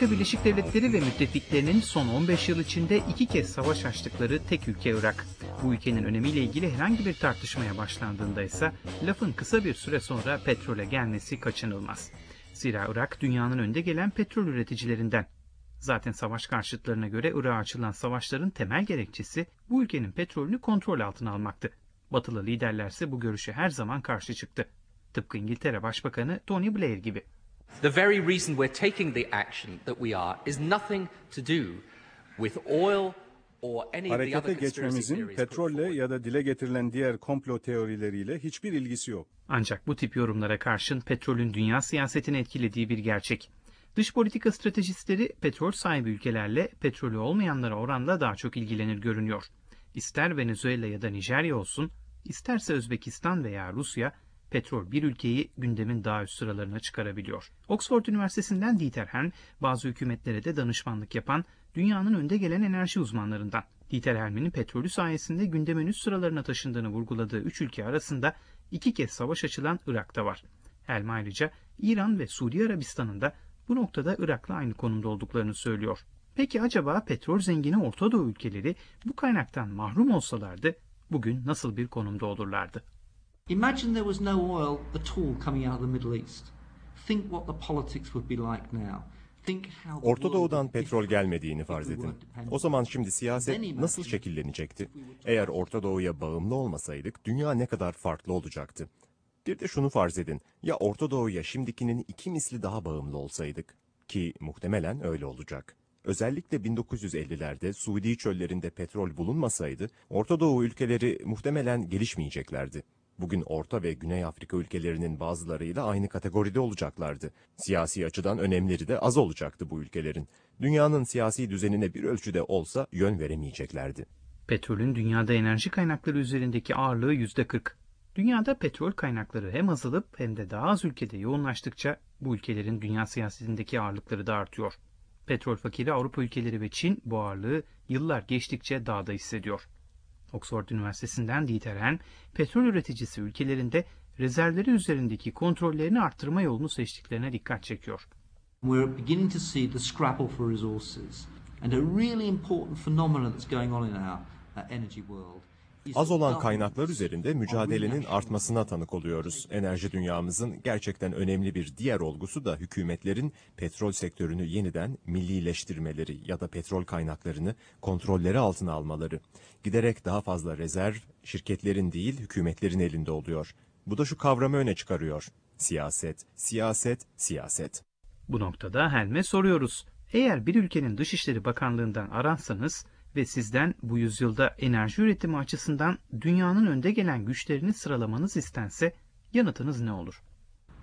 Amerika Birleşik Devletleri ve müttefiklerinin son 15 yıl içinde iki kez savaş açtıkları tek ülke Irak. Bu ülkenin önemiyle ilgili herhangi bir tartışmaya başlandığında ise lafın kısa bir süre sonra petrole gelmesi kaçınılmaz. Zira Irak dünyanın önde gelen petrol üreticilerinden. Zaten savaş karşıtlarına göre Irak'a açılan savaşların temel gerekçesi bu ülkenin petrolünü kontrol altına almaktı. Batılı liderlerse bu görüşe her zaman karşı çıktı. Tıpkı İngiltere Başbakanı Tony Blair gibi. The very reason we're taking the action that we are is nothing to do with oil or any of the Harekete other conspiracy geçmemizin petrolle ya da dile getirilen diğer komplo teorileriyle hiçbir ilgisi yok. Ancak bu tip yorumlara karşın petrolün dünya siyasetini etkilediği bir gerçek. Dış politika stratejistleri petrol sahibi ülkelerle petrolü olmayanlara oranla daha çok ilgilenir görünüyor. İster Venezuela ya da Nijerya olsun, isterse Özbekistan veya Rusya, petrol bir ülkeyi gündemin daha üst sıralarına çıkarabiliyor. Oxford Üniversitesi'nden Dieter Helm, bazı hükümetlere de danışmanlık yapan dünyanın önde gelen enerji uzmanlarından. Dieter Helm'in petrolü sayesinde gündemin üst sıralarına taşındığını vurguladığı üç ülke arasında iki kez savaş açılan Irak'ta var. Helm ayrıca İran ve Suudi Arabistan'ın da bu noktada Irak'la aynı konumda olduklarını söylüyor. Peki acaba petrol zengini Orta Doğu ülkeleri bu kaynaktan mahrum olsalardı bugün nasıl bir konumda olurlardı? Imagine there was no oil at all coming out of the Middle East. Think what the politics would be like now. Think how the Orta Doğu'dan petrol gelmediğini farz edin. O zaman şimdi siyaset nasıl şekillenecekti? Eğer Orta Doğu'ya bağımlı olmasaydık dünya ne kadar farklı olacaktı? Bir de şunu farz edin. Ya Orta Doğu'ya şimdikinin iki misli daha bağımlı olsaydık? Ki muhtemelen öyle olacak. Özellikle 1950'lerde Suudi çöllerinde petrol bulunmasaydı Orta Doğu ülkeleri muhtemelen gelişmeyeceklerdi. Bugün Orta ve Güney Afrika ülkelerinin bazılarıyla aynı kategoride olacaklardı. Siyasi açıdan önemleri de az olacaktı bu ülkelerin. Dünyanın siyasi düzenine bir ölçüde olsa yön veremeyeceklerdi. Petrolün dünyada enerji kaynakları üzerindeki ağırlığı %40. Dünyada petrol kaynakları hem azalıp hem de daha az ülkede yoğunlaştıkça bu ülkelerin dünya siyasetindeki ağırlıkları da artıyor. Petrol fakiri Avrupa ülkeleri ve Çin bu ağırlığı yıllar geçtikçe daha da hissediyor. Oxford Üniversitesi'nden Dieter Helm, petrol üreticisi ülkelerinde rezervleri üzerindeki kontrollerini arttırma yolunu seçtiklerine dikkat çekiyor. We're beginning to see the scrabble for resources. And a really important phenomenon that's going on in our uh, energy world Az olan kaynaklar üzerinde mücadelenin artmasına tanık oluyoruz. Enerji dünyamızın gerçekten önemli bir diğer olgusu da hükümetlerin petrol sektörünü yeniden millileştirmeleri ya da petrol kaynaklarını kontrolleri altına almaları. Giderek daha fazla rezerv şirketlerin değil hükümetlerin elinde oluyor. Bu da şu kavramı öne çıkarıyor. Siyaset, siyaset, siyaset. Bu noktada Helm'e soruyoruz. Eğer bir ülkenin Dışişleri Bakanlığından aransanız ve sizden bu yüzyılda enerji üretimi açısından dünyanın önde gelen güçlerini sıralamanız istense yanıtınız ne olur?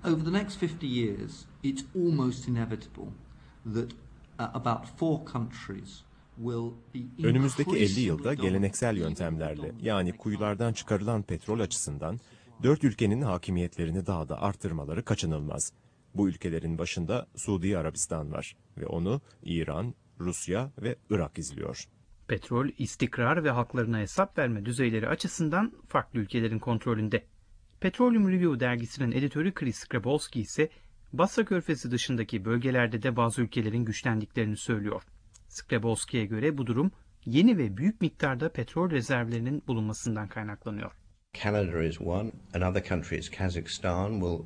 Over the next 50 years, it's almost inevitable that uh, about four countries will be Önümüzdeki 50 yılda geleneksel yöntemlerle yani kuyulardan çıkarılan petrol açısından dört ülkenin hakimiyetlerini daha da arttırmaları kaçınılmaz. Bu ülkelerin başında Suudi Arabistan var ve onu İran, Rusya ve Irak izliyor. Petrol, istikrar ve halklarına hesap verme düzeyleri açısından farklı ülkelerin kontrolünde. Petroleum Review dergisinin editörü Chris Skrebowski ise Basra Körfezi dışındaki bölgelerde de bazı ülkelerin güçlendiklerini söylüyor. Skrebowski'ye göre bu durum yeni ve büyük miktarda petrol rezervlerinin bulunmasından kaynaklanıyor. Canada is one. Another country is Kazakhstan. Well,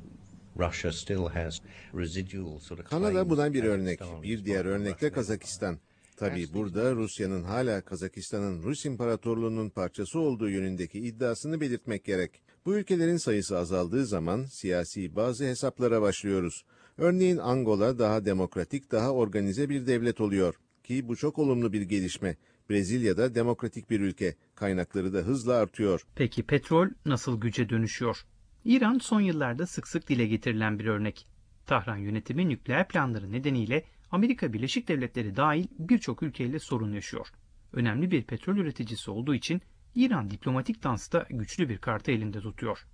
Russia still has residual sort of Kanada to bir örnek. Bir diğer örnek de Kazakistan. Tabii burada Rusya'nın hala Kazakistan'ın Rus İmparatorluğu'nun parçası olduğu yönündeki iddiasını belirtmek gerek. Bu ülkelerin sayısı azaldığı zaman siyasi bazı hesaplara başlıyoruz. Örneğin Angola daha demokratik, daha organize bir devlet oluyor. Ki bu çok olumlu bir gelişme. Brezilya'da demokratik bir ülke. Kaynakları da hızla artıyor. Peki petrol nasıl güce dönüşüyor? İran son yıllarda sık sık dile getirilen bir örnek. Tahran yönetimi nükleer planları nedeniyle Amerika Birleşik Devletleri dahil birçok ülkeyle sorun yaşıyor. Önemli bir petrol üreticisi olduğu için İran diplomatik dansta güçlü bir kartı elinde tutuyor.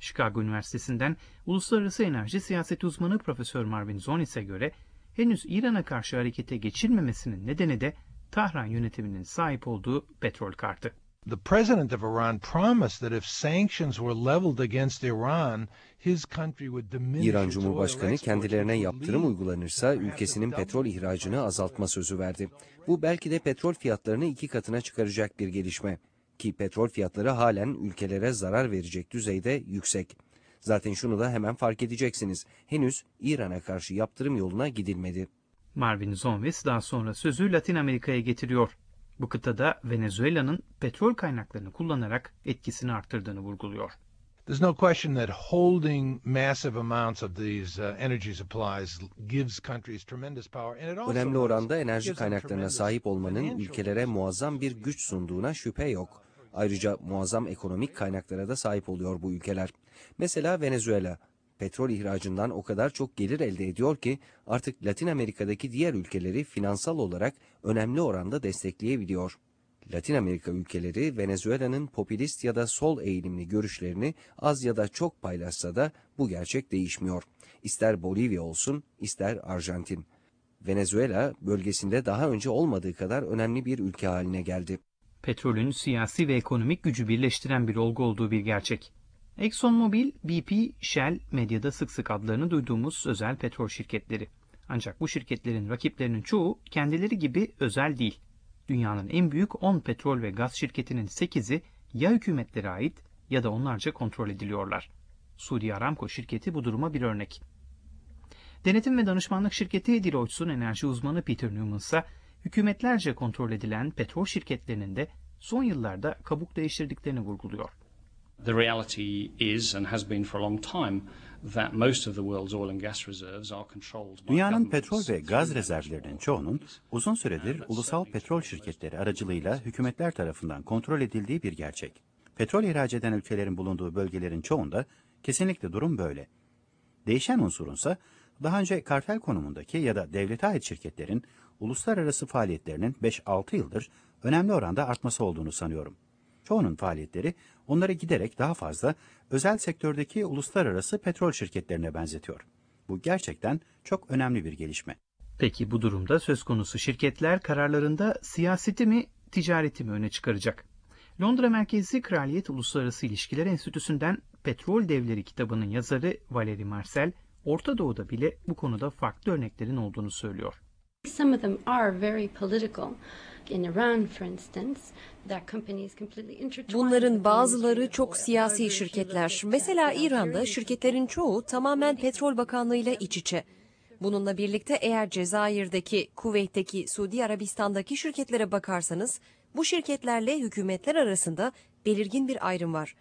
Chicago Üniversitesi'nden uluslararası enerji siyaseti uzmanı Profesör Marvin Zonis'e göre henüz İran'a karşı harekete geçilmemesinin nedeni de Tahran yönetiminin sahip olduğu petrol kartı. The president of Iran promised that if sanctions were leveled against Iran, his country would diminish İran its oil Cumhurbaşkanı exports, kendilerine yaptırım uygulanırsa ülkesinin petrol ihracını azaltma sözü verdi. Bu belki de petrol fiyatlarını iki katına çıkaracak bir gelişme. Ki petrol fiyatları halen ülkelere zarar verecek düzeyde yüksek. Zaten şunu da hemen fark edeceksiniz. Henüz İran'a karşı yaptırım yoluna gidilmedi. Marvin Zonves daha sonra sözü Latin Amerika'ya getiriyor. Bu kıtada Venezuela'nın petrol kaynaklarını kullanarak etkisini arttırdığını vurguluyor. There's no question that holding massive amounts of these uh, energy supplies gives countries tremendous power. And it also Önemli oranda enerji kaynaklarına sahip olmanın ülkelere muazzam bir güç sunduğuna şüphe yok. Ayrıca muazzam ekonomik kaynaklara da sahip oluyor bu ülkeler. Mesela Venezuela, petrol ihracından o kadar çok gelir elde ediyor ki artık Latin Amerika'daki diğer ülkeleri finansal olarak önemli oranda destekleyebiliyor. Latin Amerika ülkeleri Venezuela'nın popülist ya da sol eğilimli görüşlerini az ya da çok paylaşsa da bu gerçek değişmiyor. İster Bolivya olsun, ister Arjantin. Venezuela bölgesinde daha önce olmadığı kadar önemli bir ülke haline geldi. Petrolün siyasi ve ekonomik gücü birleştiren bir olgu olduğu bir gerçek. ExxonMobil, BP, Shell medyada sık sık adlarını duyduğumuz özel petrol şirketleri. Ancak bu şirketlerin rakiplerinin çoğu kendileri gibi özel değil. Dünyanın en büyük 10 petrol ve gaz şirketinin 8'i ya hükümetlere ait ya da onlarca kontrol ediliyorlar. Suudi Aramco şirketi bu duruma bir örnek. Denetim ve danışmanlık şirketi Deloitte'sun enerji uzmanı Peter Newman ise hükümetlerce kontrol edilen petrol şirketlerinin de son yıllarda kabuk değiştirdiklerini vurguluyor. The reality is and has been for a long time that most of the world's oil and gas reserves are controlled by Dünyanın petrol ve gaz rezervlerinin çoğunun uzun süredir ulusal petrol şirketleri aracılığıyla hükümetler tarafından kontrol edildiği bir gerçek. Petrol ihraç eden ülkelerin bulunduğu bölgelerin çoğunda kesinlikle durum böyle. Değişen unsurunsa daha önce kartel konumundaki ya da devlete ait şirketlerin uluslararası faaliyetlerinin 5-6 yıldır önemli oranda artması olduğunu sanıyorum. Çoğunun faaliyetleri onları giderek daha fazla özel sektördeki uluslararası petrol şirketlerine benzetiyor. Bu gerçekten çok önemli bir gelişme. Peki bu durumda söz konusu şirketler kararlarında siyaseti mi, ticareti mi öne çıkaracak? Londra merkezli Kraliyet Uluslararası İlişkiler Enstitüsü'nden Petrol Devleri kitabının yazarı Valerie Marcel, Orta Doğu'da bile bu konuda farklı örneklerin olduğunu söylüyor. Some of them are very political. In Iran, for instance, that company is completely intertwined with Bunların bazıları çok siyasi şirketler. Mesela İran'da şirketlerin çoğu tamamen Petrol Bakanlığı ile iç içe. Bununla birlikte eğer Cezayir'deki, Kuveyt'teki, Suudi Arabistan'daki şirketlere bakarsanız bu şirketlerle hükümetler arasında belirgin bir ayrım var.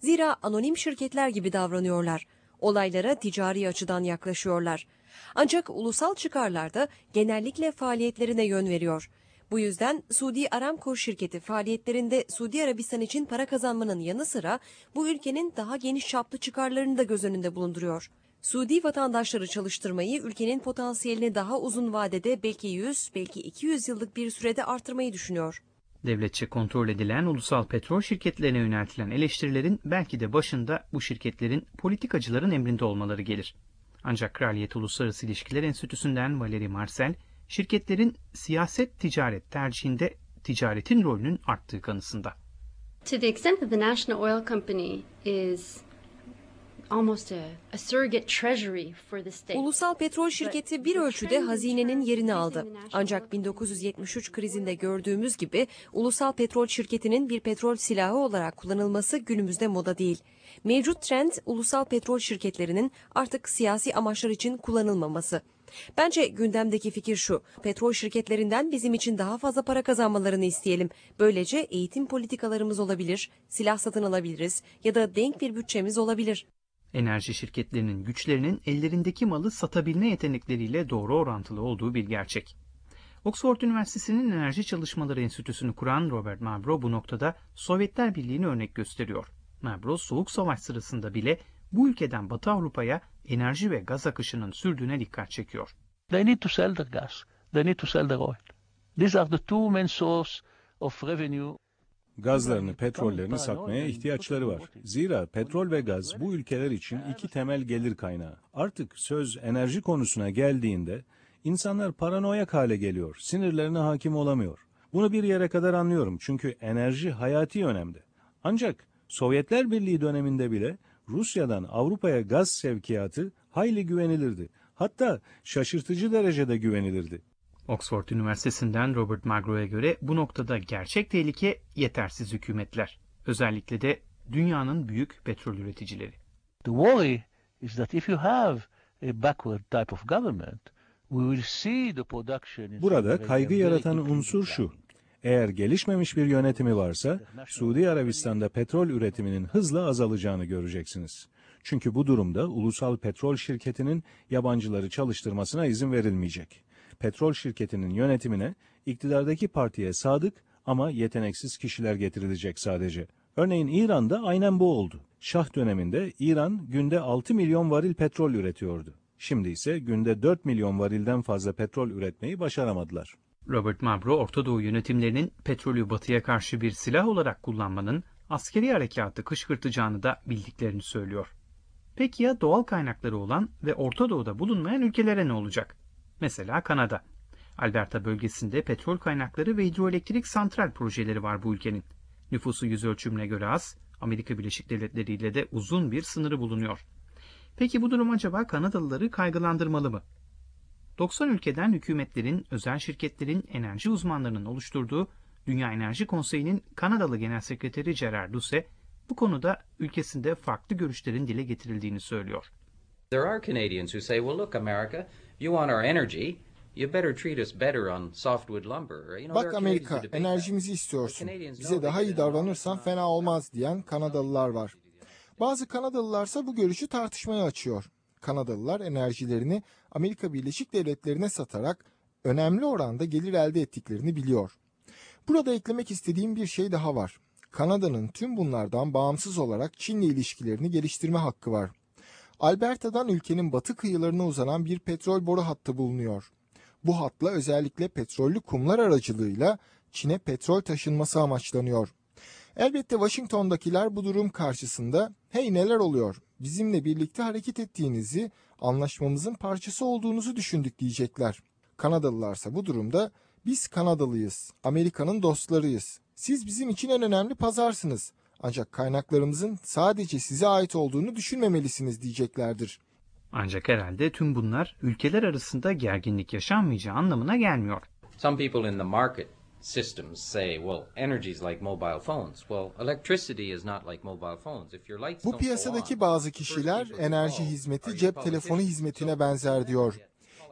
Zira anonim şirketler gibi davranıyorlar. Olaylara ticari açıdan yaklaşıyorlar. Ancak ulusal çıkarlar da genellikle faaliyetlerine yön veriyor. Bu yüzden Suudi Aramco şirketi faaliyetlerinde Suudi Arabistan için para kazanmanın yanı sıra bu ülkenin daha geniş çaplı çıkarlarını da göz önünde bulunduruyor. Suudi vatandaşları çalıştırmayı ülkenin potansiyelini daha uzun vadede belki 100, belki 200 yıllık bir sürede artırmayı düşünüyor. Devletçe kontrol edilen ulusal petrol şirketlerine yöneltilen eleştirilerin belki de başında bu şirketlerin politikacıların emrinde olmaları gelir. Ancak Kraliyet Uluslararası İlişkiler Enstitüsü'nden Valerie Marcel, şirketlerin siyaset-ticaret tercihinde ticaretin rolünün arttığı kanısında. To the extent that the National Oil Company is Ulusal petrol şirketi bir ölçüde hazinenin yerini aldı. Ancak 1973 krizinde gördüğümüz gibi ulusal petrol şirketinin bir petrol silahı olarak kullanılması günümüzde moda değil. Mevcut trend ulusal petrol şirketlerinin artık siyasi amaçlar için kullanılmaması. Bence gündemdeki fikir şu. Petrol şirketlerinden bizim için daha fazla para kazanmalarını isteyelim. Böylece eğitim politikalarımız olabilir, silah satın alabiliriz ya da denk bir bütçemiz olabilir. Enerji şirketlerinin güçlerinin ellerindeki malı satabilme yetenekleriyle doğru orantılı olduğu bir gerçek. Oxford Üniversitesi'nin Enerji Çalışmaları Enstitüsü'nü kuran Robert Mabro bu noktada Sovyetler Birliği'ni örnek gösteriyor. Mabro, Soğuk Savaş sırasında bile bu ülkeden Batı Avrupa'ya enerji ve gaz akışının sürdüğüne dikkat çekiyor. They need to sell their gas. They need to sell their oil. These are the two main source of revenue. Gazlarını, petrollerini satmaya ihtiyaçları var. Zira petrol ve gaz bu ülkeler için iki temel gelir kaynağı. Artık söz enerji konusuna geldiğinde insanlar paranoyak hale geliyor, sinirlerine hakim olamıyor. Bunu bir yere kadar anlıyorum çünkü enerji hayati önemde. Ancak Sovyetler Birliği döneminde bile Rusya'dan Avrupa'ya gaz sevkiyatı hayli güvenilirdi. Hatta şaşırtıcı derecede güvenilirdi. Oxford Üniversitesi'nden Robert Magro'ya göre bu noktada gerçek tehlike yetersiz hükümetler. Özellikle de dünyanın büyük petrol üreticileri. The worry is that if you have a backward type of government, we will see the production Burada kaygı yaratan unsur şu. Eğer gelişmemiş bir yönetimi varsa Suudi Arabistan'da petrol üretiminin hızla azalacağını göreceksiniz. Çünkü bu durumda ulusal petrol şirketinin yabancıları çalıştırmasına izin verilmeyecek. Petrol şirketinin yönetimine iktidardaki partiye sadık ama yeteneksiz kişiler getirilecek sadece. Örneğin İran'da aynen bu oldu. Şah döneminde İran günde 6 milyon varil petrol üretiyordu. Şimdi ise günde 4 milyon varilden fazla petrol üretmeyi başaramadılar. Robert Mabro, Orta Doğu yönetimlerinin petrolü batıya karşı bir silah olarak kullanmanın askeri harekatı kışkırtacağını da bildiklerini söylüyor. Peki ya doğal kaynakları olan ve Orta Doğu'da bulunmayan ülkelere ne olacak? Mesela Kanada. Alberta bölgesinde petrol kaynakları ve hidroelektrik santral projeleri var bu ülkenin. Nüfusu yüz ölçümüne göre az, Amerika Birleşik Devletleri ile de uzun bir sınırı bulunuyor. Peki bu durum acaba Kanadalıları kaygılandırmalı mı? 90 ülkeden hükümetlerin, özel şirketlerin, enerji uzmanlarının oluşturduğu Dünya Enerji Konseyi'nin Kanadalı Genel Sekreteri Gerard Doucet bu konuda ülkesinde farklı görüşlerin dile getirildiğini söylüyor. There are Canadians who say, well look America, you want our energy, you better treat us better on softwood lumber. You know, Bak Amerika, enerjimizi istiyorsun. Bize daha iyi davranırsan fena olmaz diyen Kanadalılar var. Bazı Kanadalılarsa bu görüşü tartışmaya açıyor. Kanadalılar enerjilerini Amerika Birleşik Devletleri'ne satarak önemli oranda gelir elde ettiklerini biliyor. Burada eklemek istediğim bir şey daha var. Kanada'nın tüm bunlardan bağımsız olarak Çin'le ilişkilerini geliştirme hakkı var. Alberta'dan ülkenin batı kıyılarına uzanan bir petrol boru hattı bulunuyor. Bu hatla özellikle petrollü kumlar aracılığıyla Çin'e petrol taşınması amaçlanıyor. Elbette Washington'dakiler bu durum karşısında hey neler oluyor bizimle birlikte hareket ettiğinizi anlaşmamızın parçası olduğunuzu düşündük diyecekler. Kanadalılarsa bu durumda biz Kanadalıyız, Amerika'nın dostlarıyız. Siz bizim için en önemli pazarsınız. Ancak kaynaklarımızın sadece size ait olduğunu düşünmemelisiniz diyeceklerdir. Ancak herhalde tüm bunlar ülkeler arasında gerginlik yaşanmayacağı anlamına gelmiyor. Some people in the market systems say, well, energy is like mobile phones. Well, electricity is not like mobile phones. If your lights Bu piyasadaki bazı kişiler enerji hizmeti cep telefonu hizmetine benzer diyor.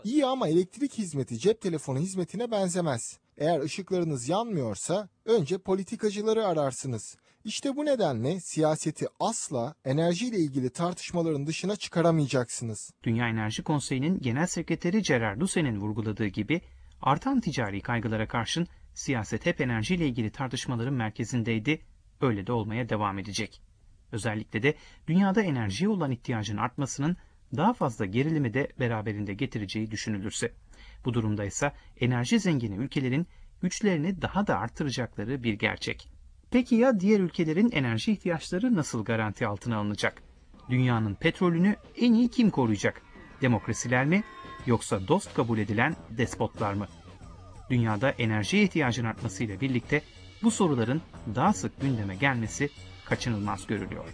İyi ama elektrik hizmeti cep telefonu hizmetine benzemez. Eğer ışıklarınız yanmıyorsa önce politikacıları ararsınız. İşte bu nedenle siyaseti asla enerjiyle ilgili tartışmaların dışına çıkaramayacaksınız. Dünya Enerji Konseyi'nin Genel Sekreteri Gerard Doucet'in vurguladığı gibi artan ticari kaygılara karşın siyaset hep enerjiyle ilgili tartışmaların merkezindeydi, öyle de olmaya devam edecek. Özellikle de dünyada enerjiye olan ihtiyacın artmasının daha fazla gerilimi de beraberinde getireceği düşünülürse. Bu durumda ise enerji zengini ülkelerin güçlerini daha da arttıracakları bir gerçek. Peki ya diğer ülkelerin enerji ihtiyaçları nasıl garanti altına alınacak? Dünyanın petrolünü en iyi kim koruyacak? Demokrasiler mi yoksa dost kabul edilen despotlar mı? Dünyada enerji ihtiyacın artmasıyla birlikte bu soruların daha sık gündeme gelmesi kaçınılmaz görülüyor.